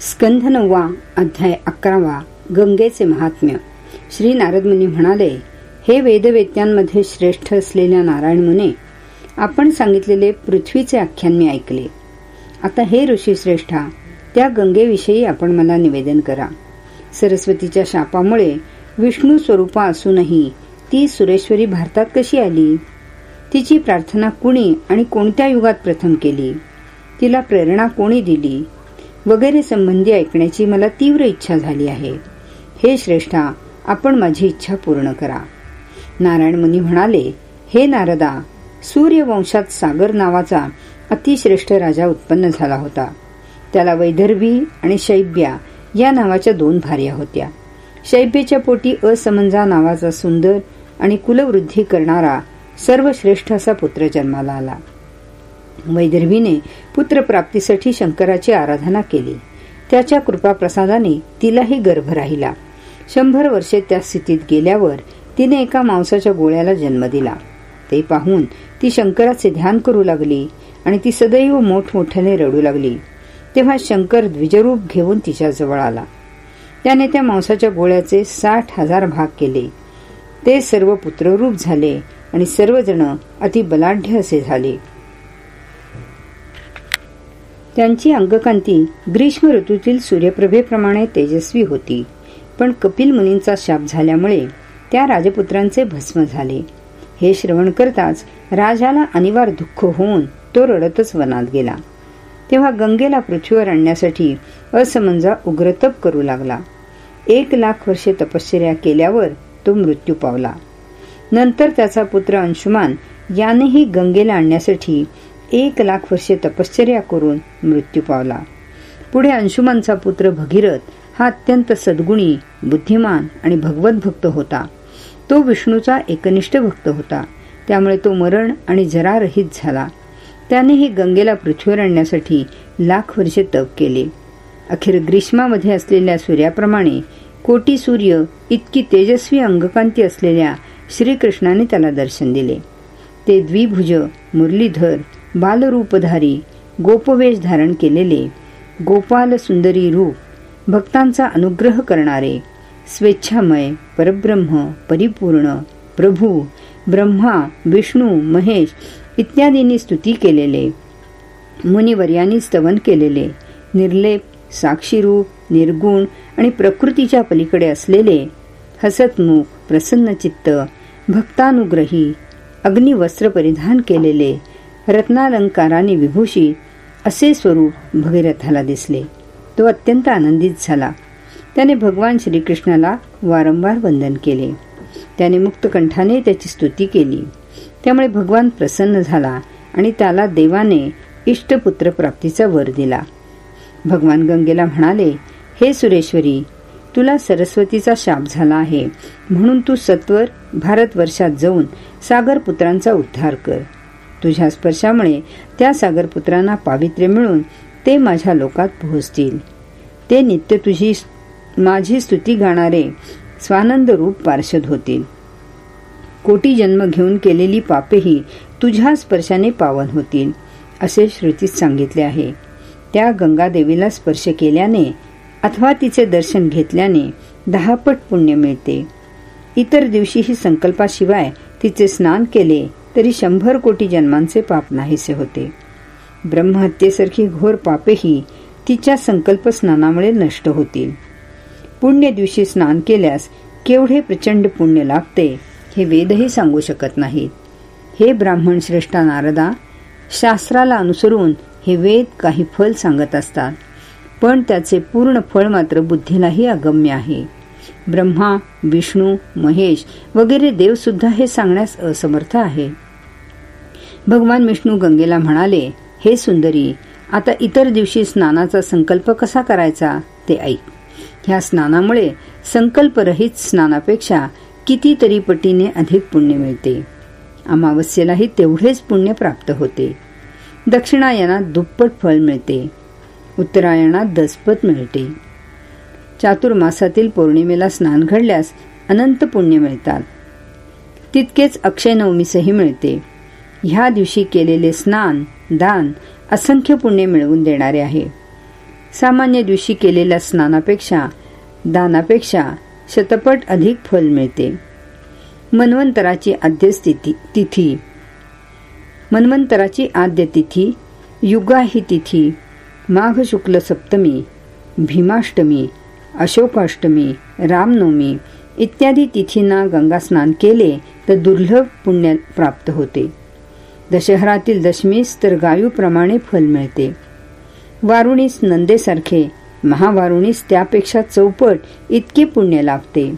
स्कंध नववा अध्याय अकरावा गंगेचे महात्म्य. श्री नारद मुनी म्हणाले हे वेदवेत्यांमध्ये श्रेष्ठ असलेल्या नारायण मुने आपण सांगितलेले पृथ्वीचे आख्यान मी ऐकले. आता हे ऋषी श्रेष्ठा त्या गंगेविषयी आपण मला निवेदन करा. सरस्वतीच्या शापामुळे विष्णू स्वरूपा असूनही ती सुरेश्वरी भारतात कशी आली? तिची प्रार्थना कुणी आणि कोणत्या युगात प्रथम केली? तिला प्रेरणा कोणी दिली? वगैरे संबंधी ऐकण्याची मला तीव्र इच्छा झाली आहे. हे श्रेष्ठा आपण माझी इच्छा पूर्ण करा. नारायण मुनी म्हणाले हे नारदा सूर्यवंशात सागर नावाचा अतिश्रेष्ठ राजा उत्पन्न झाला होता. त्याला वैदर्भी आणि शैब्या या नावाच्या दोन भार्या होत्या. शैब्याच्या पोटी असमंजा नावाचा सुंदर आणि कुलवृद्धी करणारा सर्वश्रेष्ठ असा पुत्र जन्माला आला. वैदर्भीने पुत्रप्राप्तीसाठी शंकराची आराधना केली. त्याच्या कृपाप्रसादाने तिलाही गर्भ राहिला. शंभर वर्षे त्या स्थितीत गेल्यावर तिने एका मांसाच्या गोळ्याला जन्म दिला. ते पाहून ती शंकराचे ध्यान करू लागली आणि ती सदैव मोठमोठ्याने रडू लागली. तेव्हा शंकर द्विजरूप घेऊन तिच्या जवळ आला. त्याने त्या मांसाच्या गोळ्याचे साठ हजार भाग केले. ते सर्व पुत्ररूप झाले आणि सर्वजण अति बलाढ्य असे झाले. त्यांची अंगकांती ग्रीष्म ऋतूतील सूर्यप्रभेप्रमाणे तेजस्वी होती. पण कपिल मुनींचा शाप झाल्यामुळे त्या राजपुत्रांचे भस्म झाले. हे श्रवण करताच राजाला अनिवार्य दुःख होऊन तो रडतच वनात गेला. तेव्हा गंगेला पृथ्वीवर आणण्यासाठी असमंजा उग्रतप करू लागला. एक लाख वर्षे तपश्चर्या केल्यावर तो मृत्यू पावला. नंतर त्याचा पुत्र अंशुमान यानेही गंगेला आणण्यासाठी एक लाख वर्षे तपश्चर्या करून मृत्यू पावला. पुढे अंशुमानचा पुत्र भगीरथ हा अत्यंत सद्गुणी बुद्धिमान आणि भगवत भक्त होता. तो विष्णूचा एकनिष्ठ भक्त होता. त्यामुळे तो मरण आणि जरारहित झाला. त्यानेही गंगेला पृथ्वीवर आणण्यासाठी लाख वर्षे तप केले. अखेर ग्रीष्मामध्ये असलेल्या सूर्याप्रमाणे कोटी सूर्य इतकी तेजस्वी अंगकांती असलेल्या श्रीकृष्णाने त्याला दर्शन दिले. ते द्विभुज मुरलीधर बालरूपधारी गोपवेश धारण केलेले गोपाल सुंदरी रूप भक्तांचा अनुग्रह करणारे स्वेच्छामय परब्रह्म परिपूर्ण प्रभू ब्रह्मा विष्णू महेश इत्यादींनी स्तुती केलेले मुनिवर्यांनी स्तवन केलेले निर्लेप साक्षीरूप निर्गुण आणि प्रकृतीच्या पलीकडे असलेले हसतमुख प्रसन्नचित्त भक्तानुग्रही अग्निवस्त्र परिधान केलेले रत्नालंकाराने विभूषित असे स्वरूप भगीरथाला दिसले. तो अत्यंत आनंदित झाला. त्याने भगवान श्रीकृष्णाला वारंवार वंदन केले. त्याने मुक्तकंठाने त्याची स्तुती केली. त्यामुळे भगवान प्रसन्न झाला आणि त्याला देवाने इष्टपुत्र प्राप्तीचा वर दिला. भगवान गंगेला म्हणाले हे सुरेश्वरी तुला सरस्वतीचा शाप झाला आहे. म्हणून तू सत्वर भारतवर्षात जाऊन सागरपुत्रांचा उद्धार कर. तुझ्या स्पर्शामुळे त्या सागरपुत्रांना पावित्र्य मिळून ते माझ्या लोकात पोहोचतील. ते नित्य तुझी माझी स्तुती गाणारे स्वानंद रूप पार्षद होतील. कोटी जन्म घेऊन केलेली पापेही तुझ्या स्पर्शाने पावन होतील असे श्रुतीत सांगितले आहे. त्या गंगादेवीला स्पर्श केल्याने अथवा तिचे दर्शन घेतल्याने दहापट पुण्य मिळते. इतर दिवशीही संकल्पाशिवाय तिचे स्नान केले तरी शंभर कोटी जन्मांचे पाप नाहीसे होते. ब्रह्महत्येसारखी घोर पापेही तिच्या संकल्प स्नानामुळे नष्ट होतील. पुण्य दिवशी स्नान केल्यास केवढे प्रचंड पुण्य लागते हे वेदही सांगू शकत नाहीत. हे ब्राह्मण श्रेष्ठा नारदा शास्त्राला अनुसरून हे वेद काही फल सांगत असतात पण त्याचे पूर्ण फळ मात्र बुद्धीलाही अगम्य आहे. ब्रह्मा विष्णू महेश वगैरे देवसुद्धा हे सांगण्यास असमर्थ आहे. भगवान विष्णू गंगेला म्हणाले हे सुंदरी आता इतर दिवशी स्नानाचा संकल्प कसा करायचा ते ऐक. ह्या स्नानामुळे संकल्परहित स्नानापेक्षा कितीतरी पटीने अधिक पुण्य मिळते. अमावस्येलाही तेवढेच पुण्य प्राप्त होते. दक्षिणायनात दुप्पट फळ मिळते. उत्तरायणात दसपत मिळते. चातुर्मासातील पौर्णिमेला स्नान घडल्यास अनंत पुण्य मिळतात. तितकेच अक्षय नवमीसही मिळते. ह्या दिवशी केलेले स्नान दान असंख्य पुण्य मिळवून देणारे आहे. सामान्य दिवशी केलेल्या स्नानापेक्षा दानापेक्षा शतपट अधिक फल मिळते. मन्वंतराची आद्य तिथी. मन्वंतराची आद्य तिथी युगा ही तिथी. माघ शुक्ल सप्तमी भीमाष्टमी अशोकाष्टमी रामनवमी इत्यादी तिथींना गंगा स्नान केले तर दुर्लभ पुण्य प्राप्त होते. दशहरातील दशमीस तर गायूप्रमाणे फल मिळते. वारुणीस नंदेसारखे महावारुणीस त्यापेक्षा चौपट इतके पुण्य लाभते.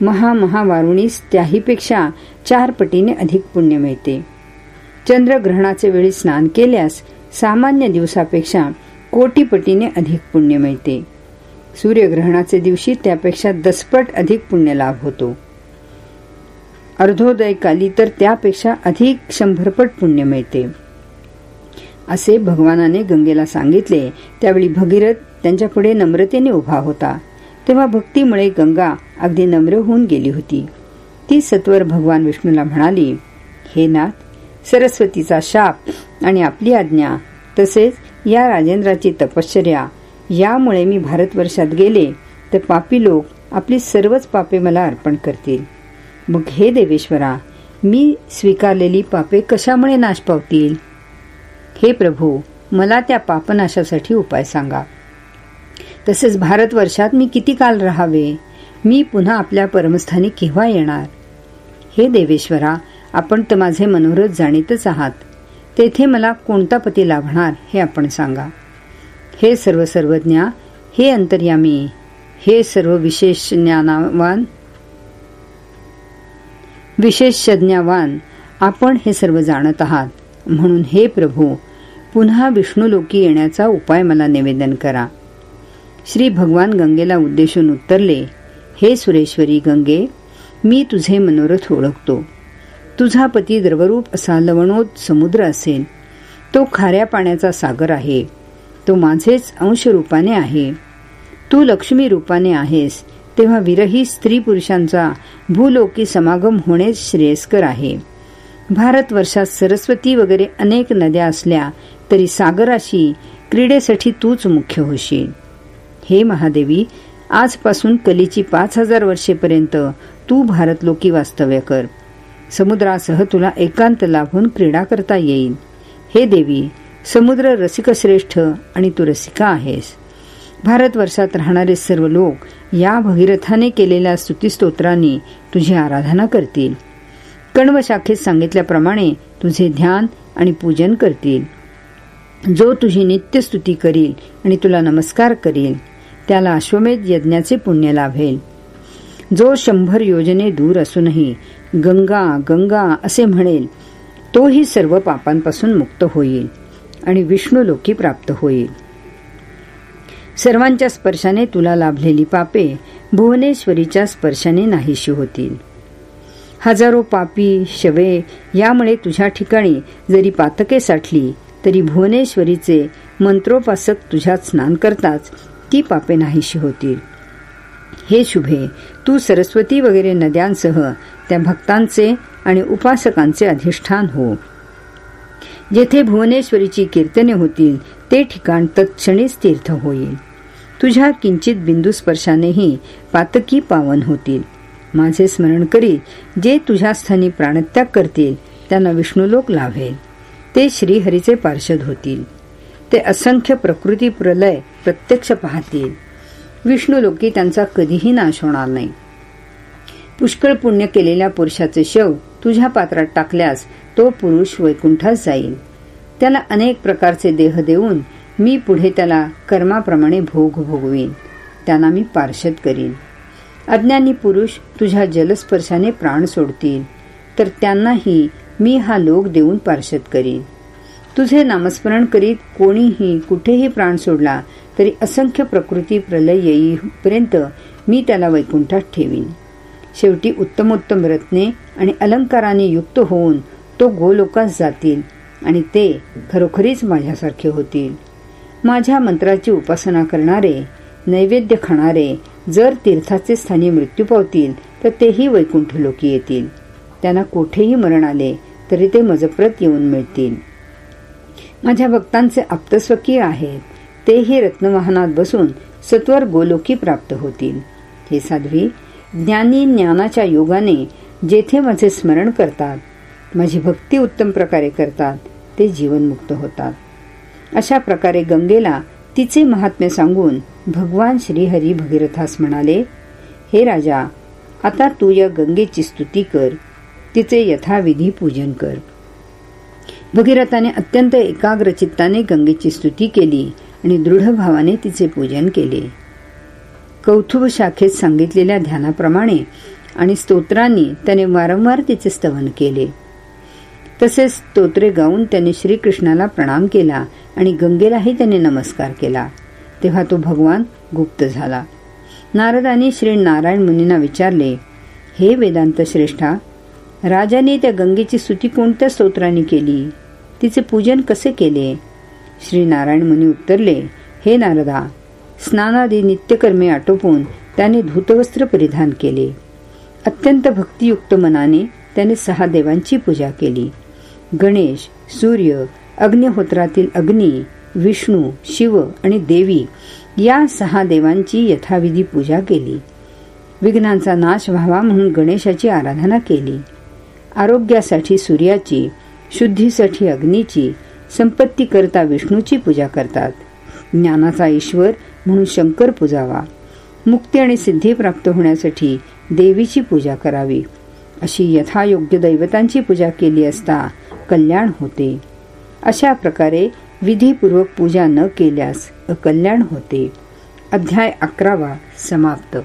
महामहावारुणीस त्याहीपेक्षा चार पटीने अधिक पुण्य मिळते. चंद्रग्रहणाचे वेळी स्नान केल्यास सामान्य दिवसापेक्षा कोटी पटीने अधिक पुण्य मिळते. सूर्यग्रहणाचे दिवशी त्यापेक्षा दसपट अधिक पुण्य लाभ होतो. अर्धोदय काली तर त्यापेक्षा अधिक शंभरपट पुण्य मिळते. असे भगवानाने गंगेला सांगितले. त्यावेळी भगीरथ त्यांच्यापुढे नम्रतेने उभा होता. तेव्हा भक्तीमुळे गंगा अगदी नम्र होऊन गेली होती. ती सत्वर भगवान विष्णूला म्हणाली हे नाथ सरस्वतीचा शाप आणि आपली आज्ञा तसेच या राजेंद्राची तपश्चर्या यामुळे मी भारतवर्षात गेले तर पापी लोक आपली सर्वच पापे मला अर्पण करतील. मग हे देवेश्वरा मी स्वीकारलेली पापे कशामुळे नाश पावतील? हे प्रभू मला त्या पापनाशासाठी उपाय सांगा. तसेच भारतवर्षात मी किती काल राहावे? मी पुन्हा आपल्या परमस्थानी केव्हा येणार? हे देवेश्वरा आपण तर माझे मनोरथ जाणीतच आहात. तेथे मला कोणता पती लाभणार हे आपण सांगा. हे सर्व सर्वज्ञा हे अंतर्यामी हे सर्व विशेष ज्ञानावान विशेषज्ञावान आपण हे सर्व जाणत आहात. म्हणून हे प्रभू पुन्हा विष्णुलोकी येण्याचा उपाय मला निवेदन करा. श्री भगवान गंगेला उद्देशून उत्तरले हे सुरेश्वरी गंगे मी तुझे मनोरथ ओळखतो. तुझा पती द्रवरूप असा लवणोत समुद्र असेल. तो खाऱ्या पाण्याचा सागर आहे. तो माझेच अंश रूपाने आहे. तू लक्ष्मी रूपाने आहेस. तेव्हा विरही स्त्री पुरुषांचा भूलोकी समागम होणे श्रेयस्कर आहे. भारत वर्षात सरस्वती वगैरे अनेक नद्या असल्या तरी सागराशी क्रीडेसाठी तूच मुख्य होशील. हे महादेवी आजपासून कलीची पाच हजार वर्षेपर्यंत तू भारतलोकी वास्तव्य कर. समुद्रासह तुला एकांत लाभून क्रीडा करता येईल. हे देवी समुद्र रसिकश्रेष्ठ आणि तू रसिका आहेस. भारतवर्षात राहणारे सर्व लोक या भगीरथाने केलेल्या स्तुतीस्तोत्रांनी तुझी आराधना करतील. कण्व शाखेत सांगितल्याप्रमाणे तुझे ध्यान आणि पूजन करतील. जो तुझी नित्य स्तुती करील आणि तुला नमस्कार करील त्याला अश्वमेध यज्ञाचे पुण्य लाभेल. जो शंभर योजने दूर असूनही गंगा गंगा असे म्हणेल तोही सर्व पापांपासून मुक्त होईल आणि विष्णू लोकी प्राप्त होईल. सर्वांच्या स्पर्शाने तुला लाभलेली पापे भुवनेश्वरीच्या स्पर्शाने नाहीशी होतील. हजारो पापी शवे यामुळे तुझ्या ठिकाणी जरी पातके साठली तरी भुवनेश्वरीचे मंत्रोपासक तुझ्यात स्नान करताच ती पापे नाहीशी होतील. हे शुभे तू सरस्वती वगैरे नद्यांसह त्या भक्तांचे आणि उपासकांचे अधिष्ठान हो. जेथे भुवनेश्वरीची कीर्तने होतील ते ठिकाण तत्क्षणीच तीर्थ होईल. तुझ्या किंचित बिंदू स्पर्शानेही पातकी पावन होतील. माझे स्मरण करीत जे तुझ्या स्थानी प्राणत्याग करतील त्यांना विष्णुलोक लाभेल. ते श्रीहरीचे पार्षद होतील. ते असंख्य प्रकृती प्रलय प्रत्यक्ष पाहतील. विष्णुलोकी त्यांचा कधीही नाश होणार नाही. पुष्कळ पुण्य केलेल्या पुरुषाचे शव तुझ्या पात्रात टाकल्यास तो पुरुष वैकुंठात जाईल. त्याला अनेक प्रकारचे देह देऊन मी पुढे त्याला कर्माप्रमाणे भोग भोगवीन. त्यांना मी पार्षद करीन. अज्ञानी पुरुष तुझ्या जलस्पर्शाने प्राण सोडतील. तर त्यांनाही मी हा लोक देऊन पार्षद करीन. तुझे नामस्मरण करीत कोणीही कुठेही प्राण सोडला तरी असंख्य प्रकृती प्रलय येईपर्यंत मी त्याला वैकुंठात ठेवीन. शेवटी उत्तमोत्तम रत्ने आणि अलंकाराने युक्त होऊन तो गोलोकास जातील आणि ते खरोखरीच माझ्यासारखे होतील. माझ्या मंत्राची उपासना करणारे नैवेद्य खाणारे जर तीर्थाचे स्थानी मृत्यू पावतील तर तेही वैकुंठ लोकी येतील. त्यांना कोठेही मरण आले तरी ते मजप्रत येऊन मिळतील. माझ्या भक्तांचे आप्तस्वकीय आहेत. तेही रत्नवाहनात बसून सत्वर गोलोकी प्राप्त होतील. हे साध्वी ज्ञानी ज्ञानाच्या योगाने जेथे माझे स्मरण करतात माझी भक्ती उत्तम प्रकारे करतात ते जीवनमुक्त होतात. अशा प्रकारे गंगेला तिचे महात्म्य सांगून भगवान श्रीहरी भगीरथास म्हणाले हे राजा आता तू या गंगेची स्तुती कर तिचे यथाविधी पूजन कर. भगीरथाने अत्यंत एकाग्र चित्ताने गंगेची स्तुती केली आणि दृढ भावाने तिचे पूजन केले. कौथुब शाखेत सांगितलेल्या ध्यानाप्रमाणे आणि स्तोत्रांनी त्याने वारंवार तिचे स्तवन केले. तसेच स्तोत्रे गाऊन त्याने श्रीकृष्णाला प्रणाम केला आणि गंगेलाही त्याने नमस्कार केला. तेव्हा तो भगवान गुप्त झाला. नारदाने श्री नारायण मुनींना विचारले हे वेदांत श्रेष्ठा राजाने त्या गंगेची स्तुती कोणत्या स्तोत्राने केली? तिचे पूजन कसे केले? श्री नारायण मुनी उत्तरले हे नारदा स्नानादी नित्यकर्मे आटोपून त्याने धूतवस्त्र परिधान केले. अत्यंत भक्तियुक्त मनाने त्याने सहा देवांची पूजा केली. गणेश सूर्य अग्निहोत्रातील अग्नी विष्णू शिव आणि देवी या सहा देवांची यथाविधी पूजा केली. विघ्नांचा नाश व्हावा म्हणून गणेशाची आराधना केली. आरोग्यासाठी सूर्याची शुद्धीसाठी अग्नीची संपत्ती करता विष्णूची पूजा करतात. ज्ञानाचा ईश्वर म्हणून शंकर पूजावा. मुक्ती आणि सिद्धी प्राप्त होण्यासाठी देवीची पूजा करावी. अशी यथायोग्य दैवतांची पूजा केली असता कल्याण होते. अशा प्रकारे विधीपूर्वक पूजा न केल्यास अकल्याण होते. अध्याय अकरावा समाप्त.